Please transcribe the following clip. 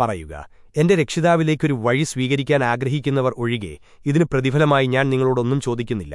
പറയുക എന്റെ രക്ഷിതാവിലേക്കൊരു വഴി സ്വീകരിക്കാൻ ആഗ്രഹിക്കുന്നവർ ഒഴികെ ഇതിന് പ്രതിഫലമായി ഞാൻ നിങ്ങളോടൊന്നും ചോദിക്കുന്നില്ല.